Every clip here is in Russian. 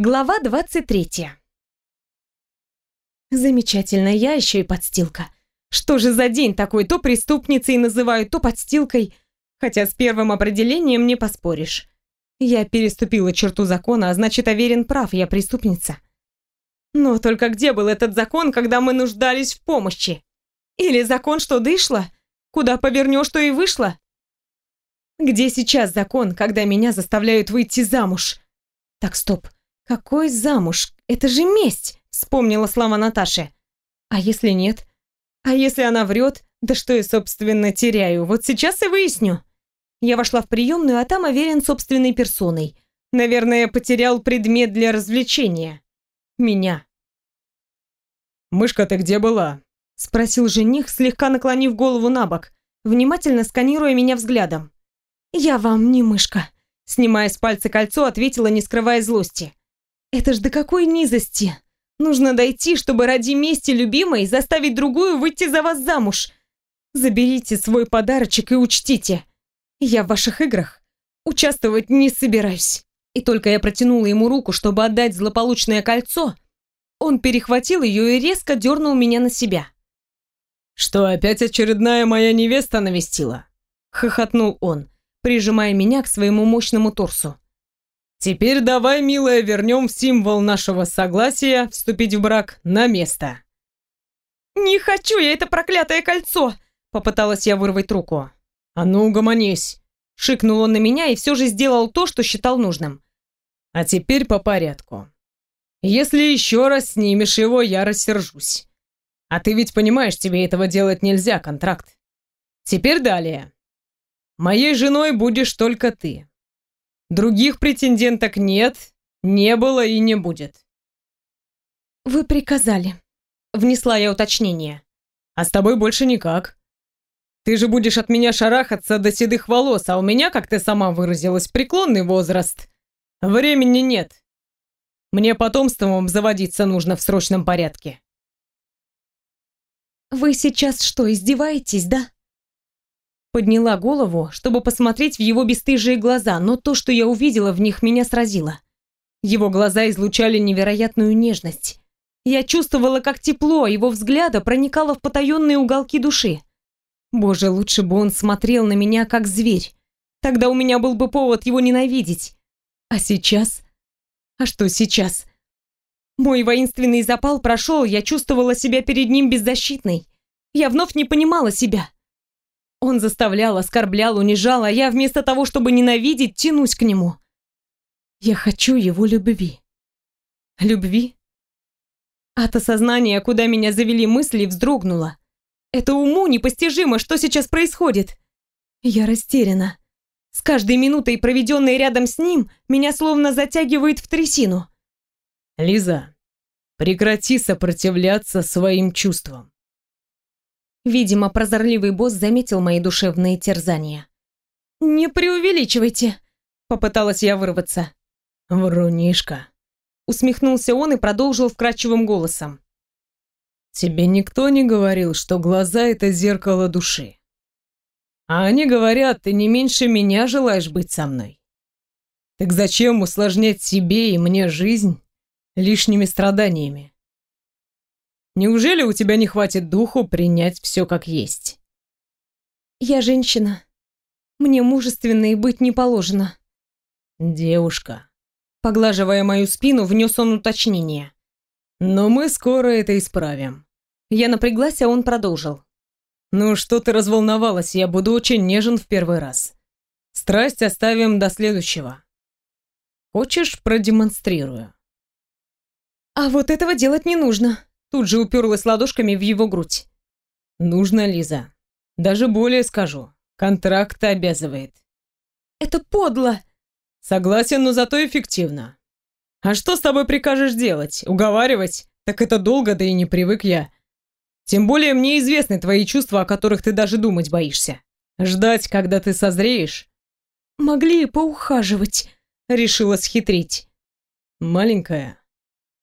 Глава 23. Замечательно, я еще и подстилка. Что же за день такой? То преступницей называют, то подстилкой. Хотя с первым определением не поспоришь. Я переступила черту закона, а значит, Аверин прав, я преступница. Но только где был этот закон, когда мы нуждались в помощи? Или закон, что дышло? Куда повернешь, то и вышло? Где сейчас закон, когда меня заставляют выйти замуж? Так, стоп. Какой замуж? Это же месть, вспомнила слова Наташи. А если нет? А если она врет? Да что я, собственно, теряю? Вот сейчас и выясню. Я вошла в приемную, а там Аверин собственной персоной. Наверное, потерял предмет для развлечения. Меня. «Мышка, ты где была?» Спросил жених, слегка наклонив голову на бок, внимательно сканируя меня взглядом. «Я вам не мышка», снимая с пальца кольцо, ответила, не скрывая злости. Это ж до какой низости! Нужно дойти, чтобы ради мести любимой заставить другую выйти за вас замуж. Заберите свой подарочек и учтите. Я в ваших играх участвовать не собираюсь. И только я протянула ему руку, чтобы отдать злополучное кольцо, он перехватил ее и резко дернул меня на себя. «Что, опять очередная моя невеста навестила?» — хохотнул он, прижимая меня к своему мощному торсу. Теперь давай, милая, вернем символ нашего согласия вступить в брак на место. Не хочу я это проклятое кольцо! Попыталась я вырвать руку. А ну, угомонись! Шикнул он на меня и все же сделал то, что считал нужным. А теперь по порядку. Если еще раз снимешь его, я рассержусь. А ты ведь понимаешь, тебе этого делать нельзя, контракт. Теперь далее. Моей женой будешь только ты. Других претенденток нет, не было и не будет. Вы приказали. Внесла я уточнение. А с тобой больше никак. Ты же будешь от меня шарахаться до седых волос, а у меня, как ты сама выразилась, преклонный возраст. Времени нет. Мне потомством заводиться нужно в срочном порядке. Вы сейчас что, издеваетесь, да? Подняла голову, чтобы посмотреть в его бесстыжие глаза, но то, что я увидела в них, меня сразило. Его глаза излучали невероятную нежность. Я чувствовала, как тепло его взгляда проникало в потаенные уголки души. Боже, лучше бы он смотрел на меня как зверь. Тогда у меня был бы повод его ненавидеть. А сейчас? А что сейчас? Мой воинственный запал прошел, я чувствовала себя перед ним беззащитной. Я вновь не понимала себя. Он заставлял, оскорблял, унижал, а я вместо того, чтобы ненавидеть, тянусь к нему. Я хочу его любви. Любви? От осознания, куда меня завели мысли, вздрогнула. Это уму непостижимо, что сейчас происходит. Я растеряна. С каждой минутой, проведенной рядом с ним, меня словно затягивает в трясину. Лиза, прекрати сопротивляться своим чувствам. Видимо, прозорливый босс заметил мои душевные терзания. «Не преувеличивайте!» — попыталась я вырваться. «Врунишка!» — усмехнулся он и продолжил вкрадчивым голосом. «Тебе никто не говорил, что глаза — это зеркало души. А они говорят, ты не меньше меня желаешь быть со мной. Так зачем усложнять себе и мне жизнь лишними страданиями?» Неужели у тебя не хватит духу принять все как есть? Я женщина. Мне мужественной быть не положено. Девушка. Поглаживая мою спину, внес он уточнение. Но мы скоро это исправим. Я напряглась, а он продолжил. Ну что ты разволновалась, я буду очень нежен в первый раз. Страсть оставим до следующего. Хочешь, продемонстрирую? А вот этого делать не нужно. Тут же уперлась ладошками в его грудь. «Нужно, Лиза. Даже более скажу. Контракт обязывает». «Это подло!» «Согласен, но зато эффективно. А что с тобой прикажешь делать? Уговаривать? Так это долго, да и не привык я. Тем более мне известны твои чувства, о которых ты даже думать боишься. Ждать, когда ты созреешь?» «Могли поухаживать», — решила схитрить. «Маленькая,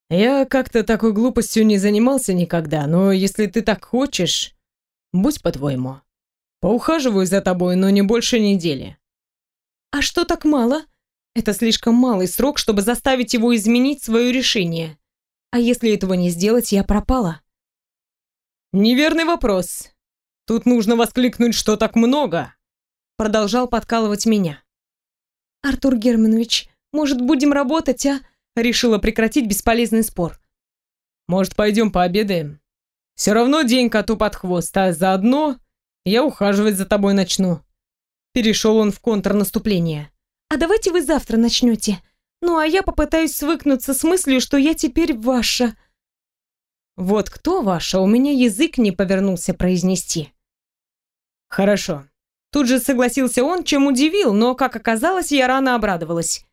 я как-то такой глупостью не занимался никогда, но если ты так хочешь, будь по-твоему. Поухаживаю за тобой, но не больше недели. А что так мало? Это слишком малый срок, чтобы заставить его изменить свое решение. А если этого не сделать, я пропала. Неверный вопрос. Тут нужно воскликнуть, что так много. Продолжал подкалывать меня. Артур Германович, может, будем работать, а? Решила прекратить бесполезный спор. Может, пойдем пообедаем? Все равно день коту под хвост, а заодно я ухаживать за тобой начну. Перешел он в контрнаступление. А давайте вы завтра начнете. Ну, а я попытаюсь свыкнуться с мыслью, что я теперь ваша. Вот кто ваша, у меня язык не повернулся произнести. Хорошо. Тут же согласился он, чем удивил, но, как оказалось, я рано обрадовалась.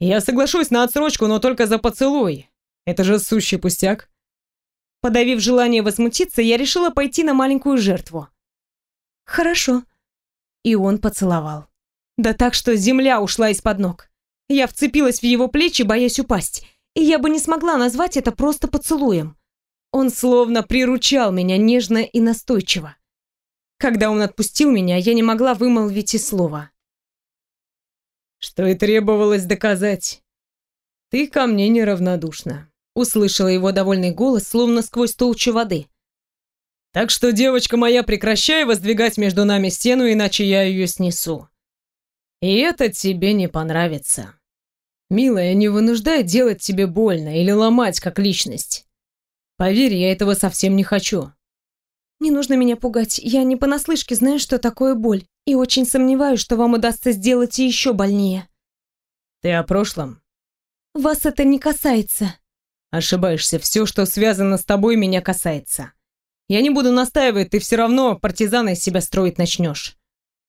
Я соглашусь на отсрочку, но только за поцелуй. Это же сущий пустяк. Подавив желание возмутиться, я решила пойти на маленькую жертву. Хорошо. И он поцеловал. Да так, что земля ушла из-под ног. Я вцепилась в его плечи, боясь упасть. И я бы не смогла назвать это просто поцелуем. Он словно приручал меня нежно и настойчиво. Когда он отпустил меня, я не могла вымолвить и слова. «Что и требовалось доказать. Ты ко мне неравнодушна», — услышала его довольный голос, словно сквозь толщу воды. Так что, девочка моя, прекращай воздвигать между нами стену, иначе я ее снесу. И это тебе не понравится. Милая, не вынуждай делать тебе больно или ломать как личность. Поверь, я этого совсем не хочу. Не нужно меня пугать. Я не понаслышке знаю, что такое боль, и очень сомневаюсь, что вам удастся сделать еще больнее. Ты о прошлом? Вас это не касается. Ошибаешься. Все, что связано с тобой, меня касается. Я не буду настаивать, ты все равно партизана из себя строить начнешь.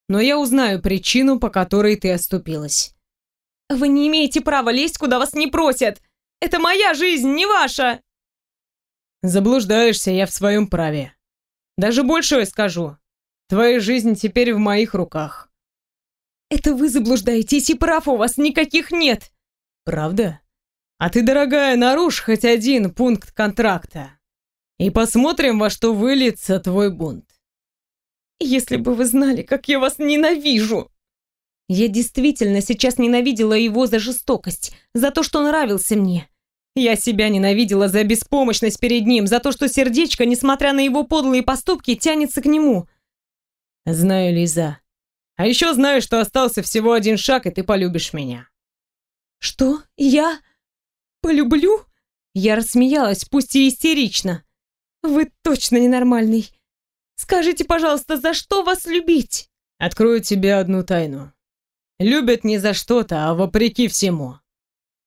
Но я узнаю причину, по которой ты оступилась. Вы не имеете права лезть, куда вас не просят. Это моя жизнь, не ваша. Заблуждаешься, я в своем праве. Даже больше я скажу. Твоя жизнь теперь в моих руках. Это вы заблуждаетесь, и прав у вас никаких нет. Правда? А ты, дорогая, нарушь хоть один пункт контракта и посмотрим, во что выльется твой бунт. Если бы вы знали, как я вас ненавижу. Я действительно сейчас ненавидела его за жестокость, за то, что нравился мне. Я себя ненавидела за беспомощность перед ним, за то, что сердечко, несмотря на его подлые поступки, тянется к нему. Знаю, Лиза. А еще знаю, что остался всего один шаг, и ты полюбишь меня. Что? Я полюблю? Я рассмеялась, пусть и истерично. Вы точно ненормальный. Скажите, пожалуйста, за что вас любить? Открою тебе одну тайну. Любят не за что-то, а вопреки всему.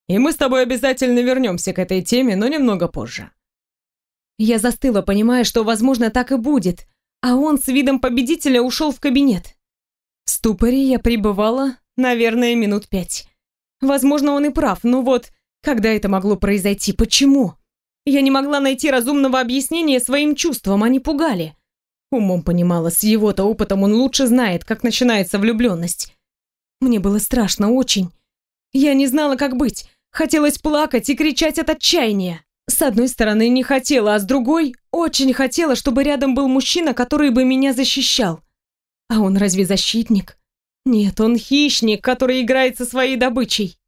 И мы с тобой обязательно вернемся к этой теме, но немного позже. Я застыла, понимая, что, возможно, так и будет, а он с видом победителя ушел в кабинет. В ступоре я пребывала, наверное, минут пять. Возможно, он и прав, но вот, когда это могло произойти, почему? Я не могла найти разумного объяснения своим чувствам, они пугали. Умом понимала, с его-то опытом он лучше знает, как начинается влюбленность. Мне было страшно очень. Я не знала, как быть. Хотелось плакать и кричать от отчаяния. С одной стороны, не хотела, а с другой, очень хотела, чтобы рядом был мужчина, который бы меня защищал. А он разве защитник? Нет, он хищник, который играет со своей добычей.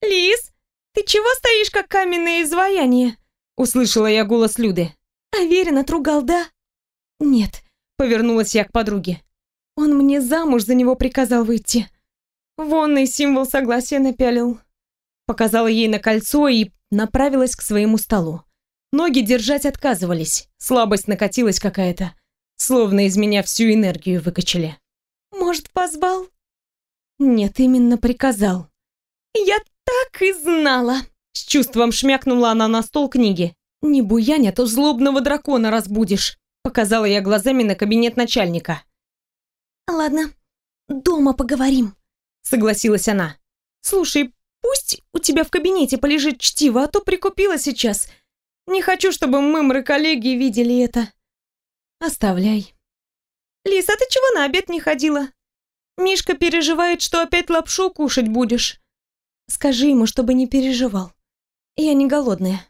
«Лис, ты чего стоишь, как каменное изваяние?» Услышала я голос Люды. «Аверин отругал, да?» «Нет», — повернулась я к подруге. «Он мне замуж за него приказал выйти. Вон и символ согласия напялил». Показала ей на кольцо и направилась к своему столу. Ноги держать отказывались, слабость накатилась какая-то. Словно из меня всю энергию выкачали. «Может, позвал?» «Нет, именно приказал». «Я так и знала!» С чувством шмякнула она на стол книги. «Не буянь, а то злобного дракона разбудишь», показала я глазами на кабинет начальника. «Ладно, дома поговорим», согласилась она. «Слушай, пусть у тебя в кабинете полежит чтиво, а то прикупила сейчас. Не хочу, чтобы мымры коллеги видели это». «Оставляй». «Лис, а ты чего на обед не ходила? Мишка переживает, что опять лапшу кушать будешь. Скажи ему, чтобы не переживал. Я не голодная.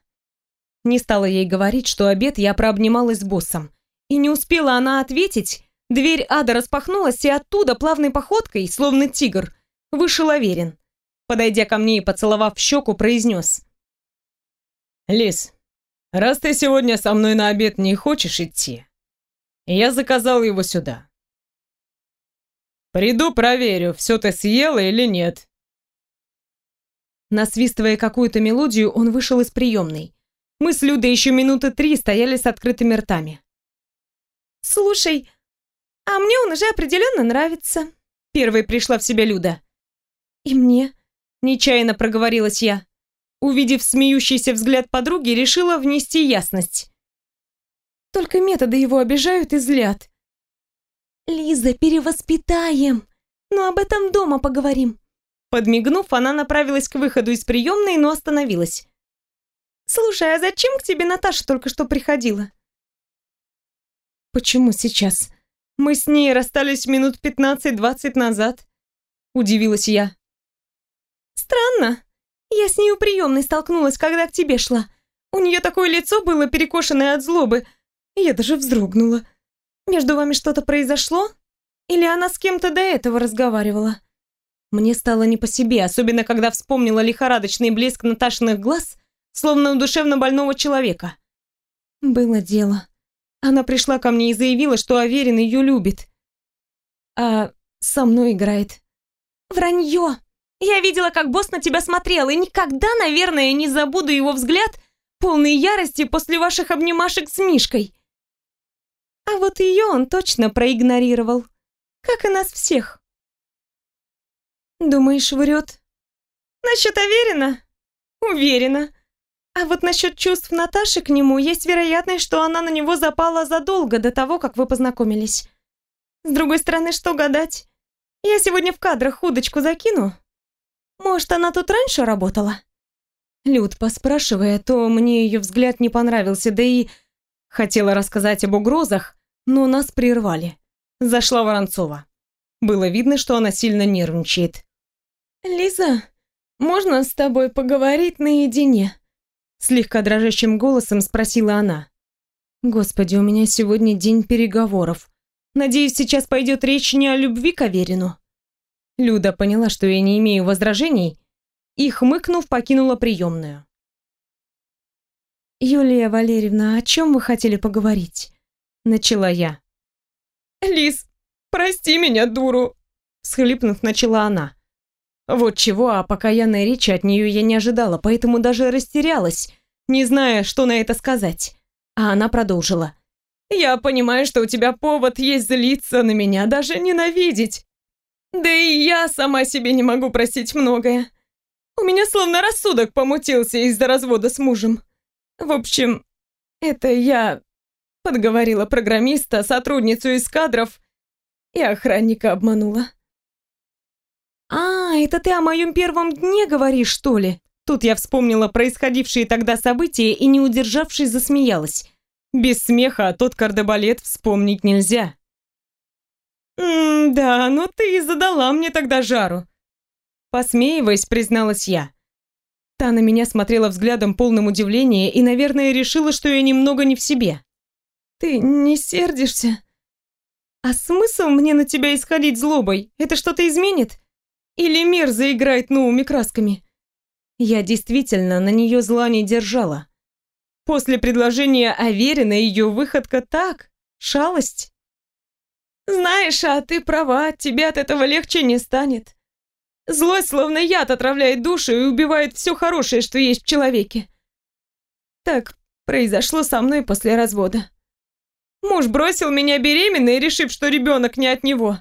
Не стала ей говорить, что обед я прообнималась с боссом. И не успела она ответить, дверь ада распахнулась, и оттуда плавной походкой, словно тигр, вышел Аверин. Подойдя ко мне и поцеловав щеку, произнес. «Лис, раз ты сегодня со мной на обед не хочешь идти, я заказал его сюда. Приду, проверю, все ты съела или нет». Насвистывая какую-то мелодию, он вышел из приемной. Мы с Людой еще минуты три стояли с открытыми ртами. «Слушай, а мне он уже определенно нравится», — первой пришла в себя Люда. «И мне», — нечаянно проговорилась я. Увидев смеющийся взгляд подруги, решила внести ясность. «Только методы его обижают и злят». «Лиза, перевоспитаем, но об этом дома поговорим». Подмигнув, она направилась к выходу из приемной, но остановилась. «Слушай, а зачем к тебе Наташа только что приходила?» «Почему сейчас? Мы с ней расстались минут пятнадцать-двадцать назад», — удивилась я. «Странно. Я с ней у приемной столкнулась, когда к тебе шла. У нее такое лицо было перекошенное от злобы. Я даже вздрогнула. Между вами что-то произошло? Или она с кем-то до этого разговаривала?» Мне стало не по себе, особенно когда вспомнила лихорадочный блеск Наташиных глаз словно у душевно больного человека. Было дело. Она пришла ко мне и заявила, что Аверин ее любит. А со мной играет. Вранье! Я видела, как босс на тебя смотрел, и никогда, наверное, не забуду его взгляд, полный ярости после ваших обнимашек с Мишкой. А вот ее он точно проигнорировал. Как и нас всех. Думаешь, врет? Насчет Аверина? Уверена. А вот насчет чувств Наташи к нему есть вероятность, что она на него запала задолго до того, как вы познакомились. С другой стороны, что гадать? Я сегодня в кадрах удочку закину. Может, она тут раньше работала? Люд, поспрашивая, то мне ее взгляд не понравился, да и... Хотела рассказать об угрозах, но нас прервали. Зашла Воронцова. Было видно, что она сильно нервничает. «Лиза, можно с тобой поговорить наедине?» Слегка дрожащим голосом спросила она. Господи, у меня сегодня день переговоров. Надеюсь, сейчас пойдет речь не о любви к Аверину. Люда поняла, что я не имею возражений, и, хмыкнув, покинула приемную. «Юлия Валерьевна, о чем вы хотели поговорить?» Начала я. «Лис, прости меня, дуру!» Схлипнув, начала она. Вот чего, а покаянной речи от нее я не ожидала, поэтому даже растерялась, не зная, что на это сказать. А она продолжила. «Я понимаю, что у тебя повод есть злиться на меня, даже ненавидеть. Да и я сама себе не могу простить многое. У меня словно рассудок помутился из-за развода с мужем. В общем, это я подговорила программиста, сотрудницу из кадров и охранника обманула. «А, это ты о моем первом дне говоришь, что ли?» Тут я вспомнила происходившие тогда события и, не удержавшись, засмеялась. Без смеха а тот кардебалет вспомнить нельзя. «М-да, но ты и задала мне тогда жару». Посмеиваясь, призналась я. Та на меня смотрела взглядом полным удивления и, наверное, решила, что я немного не в себе. «Ты не сердишься?» «А смысл мне на тебя исходить злобой? Это что-то изменит?» Или мир заиграет новыми красками? Я действительно на нее зла не держала. После предложения Аверина ее выходка так, шалость. Знаешь, а ты права, тебе от этого легче не станет. Злость словно яд отравляет душу и убивает все хорошее, что есть в человеке. Так произошло со мной после развода. Муж бросил меня беременной, решив, что ребенок не от него.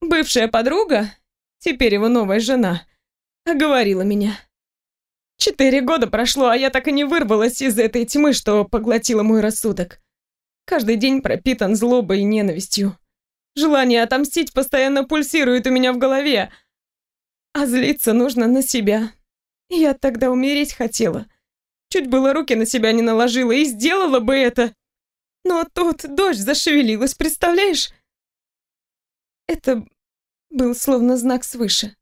Бывшая подруга, теперь его новая жена, оговорила меня. Четыре года прошло, а я так и не вырвалась из этой тьмы, что поглотила мой рассудок. Каждый день пропитан злобой и ненавистью. Желание отомстить постоянно пульсирует у меня в голове, а злиться нужно на себя. Я тогда умереть хотела. Чуть было руки на себя не наложила и сделала бы это. Но тут дождь зашевелилась, представляешь? Это был словно знак свыше.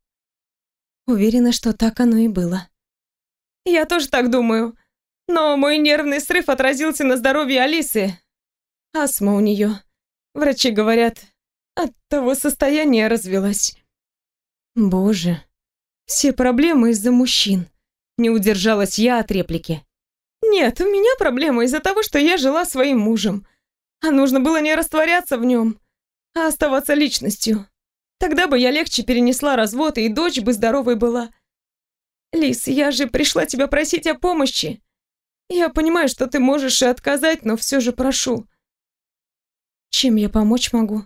Уверена, что так оно и было. Я тоже так думаю. Но мой нервный срыв отразился на здоровье Алисы. Астма у нее. Врачи говорят, от того состояния развелась. Боже. Все проблемы из-за мужчин. Не удержалась я от реплики. Нет, у меня проблема из-за того, что я жила своим мужем. А нужно было не растворяться в нем, а оставаться личностью. Тогда бы я легче перенесла развод, и дочь бы здоровой была. Лис, я же пришла тебя просить о помощи. Я понимаю, что ты можешь и отказать, но все же прошу. Чем я помочь могу?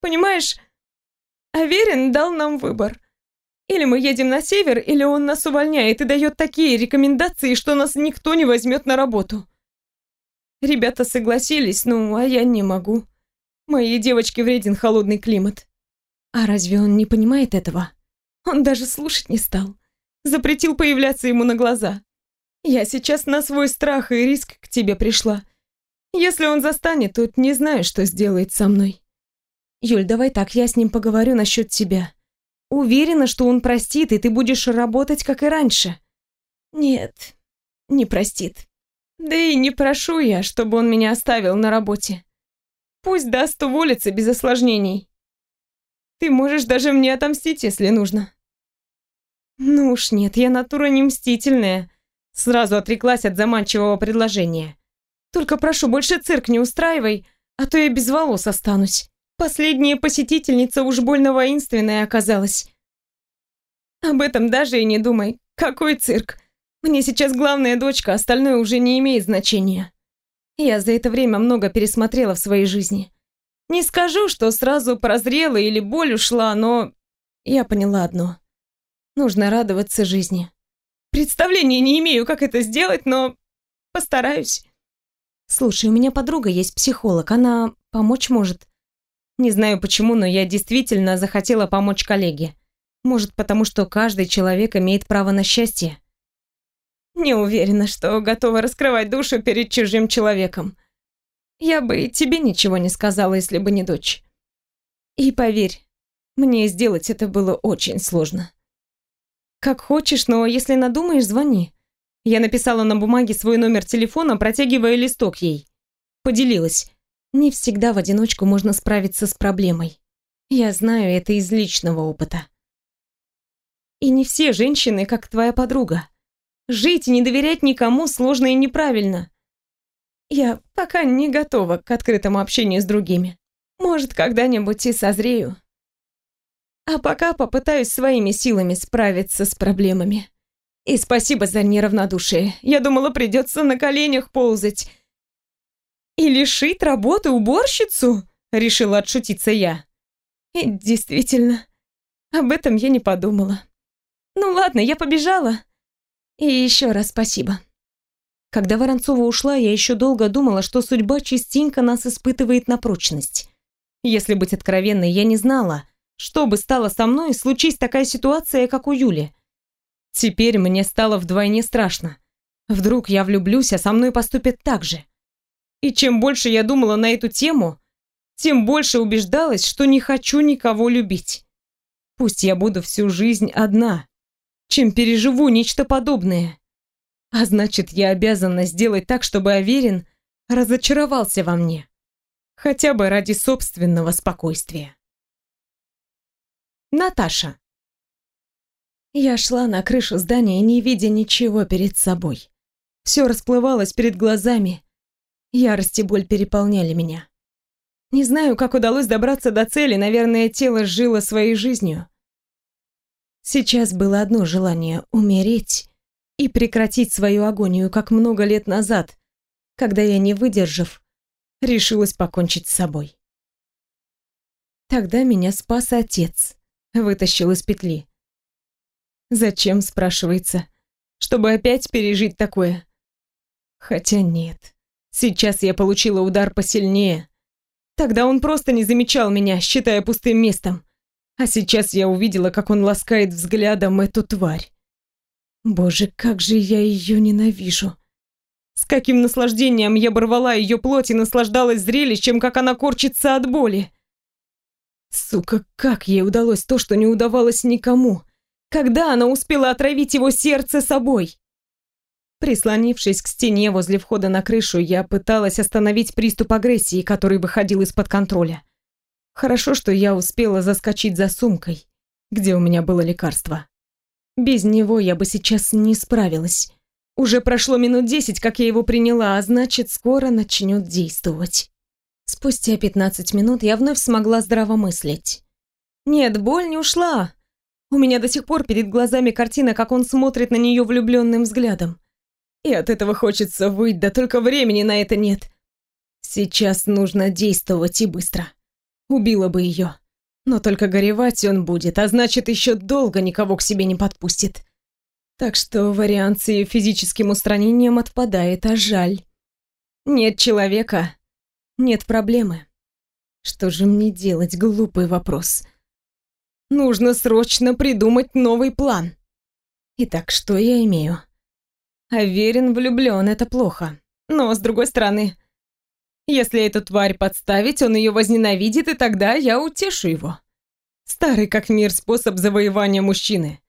Понимаешь, Аверин дал нам выбор. Или мы едем на север, или он нас увольняет и дает такие рекомендации, что нас никто не возьмет на работу. Ребята согласились, ну, а я не могу. Моей девочке вреден холодный климат. А разве он не понимает этого? Он даже слушать не стал. Запретил появляться ему на глаза. Я сейчас на свой страх и риск к тебе пришла. Если он застанет, тут не знаю, что сделает со мной. Юль, давай так, я с ним поговорю насчет тебя. Уверена, что он простит, и ты будешь работать, как и раньше. Нет, не простит. Да и не прошу я, чтобы он меня оставил на работе. Пусть даст уволиться без осложнений. Ты можешь даже мне отомстить, если нужно. Ну уж нет, я натура не мстительная. Сразу отреклась от заманчивого предложения. Только прошу, больше цирк не устраивай, а то я без волос останусь. Последняя посетительница уж больно воинственная оказалась. Об этом даже и не думай. Какой цирк? Мне сейчас главная дочка, остальное уже не имеет значения. Я за это время много пересмотрела в своей жизни. Не скажу, что сразу прозрела или боль ушла, но я поняла одно. Нужно радоваться жизни. Представления не имею, как это сделать, но постараюсь. Слушай, у меня подруга есть психолог, она помочь может. Не знаю почему, но я действительно захотела помочь коллеге. Может, потому что каждый человек имеет право на счастье. Не уверена, что готова раскрывать душу перед чужим человеком. Я бы и тебе ничего не сказала, если бы не дочь. И поверь, мне сделать это было очень сложно. Как хочешь, но если надумаешь, звони. Я написала на бумаге свой номер телефона, протягивая листок ей. Поделилась. Не всегда в одиночку можно справиться с проблемой. Я знаю это из личного опыта. И не все женщины, как твоя подруга. Жить и не доверять никому сложно и неправильно. Я пока не готова к открытому общению с другими. Может, когда-нибудь и созрею. А пока попытаюсь своими силами справиться с проблемами. И спасибо за неравнодушие. Я думала, придется на коленях ползать, «И лишить работы уборщицу?» — решила отшутиться я. И действительно, об этом я не подумала. Ну ладно, я побежала. И еще раз спасибо. Когда Воронцова ушла, я еще долго думала, что судьба частенько нас испытывает на прочность. Если быть откровенной, я не знала, что бы стало со мной, случись такая ситуация, как у Юли. Теперь мне стало вдвойне страшно. Вдруг я влюблюсь, а со мной поступят так же. И чем больше я думала на эту тему, тем больше убеждалась, что не хочу никого любить. Пусть я буду всю жизнь одна, чем переживу нечто подобное. А значит, я обязана сделать так, чтобы Аверин разочаровался во мне. Хотя бы ради собственного спокойствия. Наташа. Я шла на крышу здания, не видя ничего перед собой. Все расплывалось перед глазами, Ярость и боль переполняли меня. Не знаю, как удалось добраться до цели, наверное, тело жило своей жизнью. Сейчас было одно желание — умереть и прекратить свою агонию, как много лет назад, когда я, не выдержав, решилась покончить с собой. Тогда меня спас отец, вытащил из петли. Зачем, спрашивается, чтобы опять пережить такое? Хотя нет. Сейчас я получила удар посильнее. Тогда он просто не замечал меня, считая пустым местом. А сейчас я увидела, как он ласкает взглядом эту тварь. Боже, как же я ее ненавижу. С каким наслаждением я оборвала ее плоть и наслаждалась зрелищем, как она корчится от боли. Сука, как ей удалось то, что не удавалось никому? Когда она успела отравить его сердце собой? Прислонившись к стене возле входа на крышу, я пыталась остановить приступ агрессии, который выходил из-под контроля. Хорошо, что я успела заскочить за сумкой, где у меня было лекарство. Без него я бы сейчас не справилась. Уже прошло минут десять, как я его приняла, а значит, скоро начнет действовать. Спустя пятнадцать минут я вновь смогла здраво мыслить. Нет, боль не ушла. У меня до сих пор перед глазами картина, как он смотрит на нее влюбленным взглядом. И от этого хочется выйти, да только времени на это нет. Сейчас нужно действовать и быстро. Убила бы ее. Но только горевать он будет, а значит, еще долго никого к себе не подпустит. Так что вариант с ее физическим устранением отпадает, а жаль. Нет человека, нет проблемы. Что же мне делать, глупый вопрос. Нужно срочно придумать новый план. Итак, что я имею? Аверин влюблен, это плохо. Но, с другой стороны, если эту тварь подставить, он ее возненавидит, и тогда я утешу его. Старый как мир способ завоевания мужчины,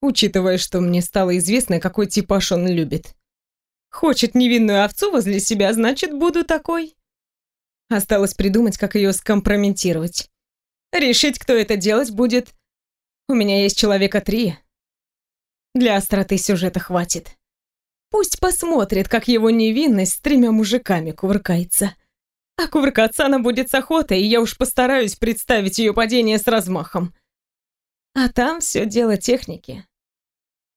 учитывая, что мне стало известно, какой типаж он любит. Хочет невинную овцу возле себя, значит, буду такой. Осталось придумать, как ее скомпрометировать. Решить, кто это делать будет. У меня есть человека три. Для остроты сюжета хватит. Пусть посмотрит, как его невинность с тремя мужиками кувыркается. А кувыркаться она будет с охотой, и я уж постараюсь представить ее падение с размахом. А там все дело техники.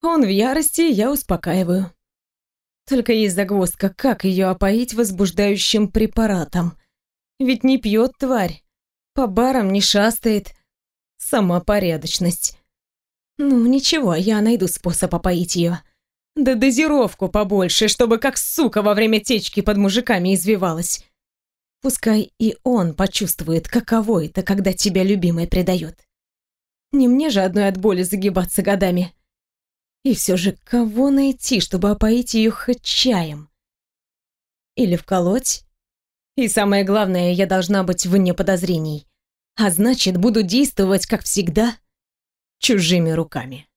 Он в ярости, я успокаиваю. Только есть загвоздка, как ее опоить возбуждающим препаратом. Ведь не пьет тварь, по барам не шастает. Сама порядочность. Ну, ничего, я найду способ опоить ее. Да дозировку побольше, чтобы как сука во время течки под мужиками извивалась. Пускай и он почувствует, каково это, когда тебя любимый предает. Не мне же одной от боли загибаться годами. И все же, кого найти, чтобы опоить ее хоть чаем? Или вколоть? И самое главное, я должна быть вне подозрений. А значит, буду действовать, как всегда, чужими руками.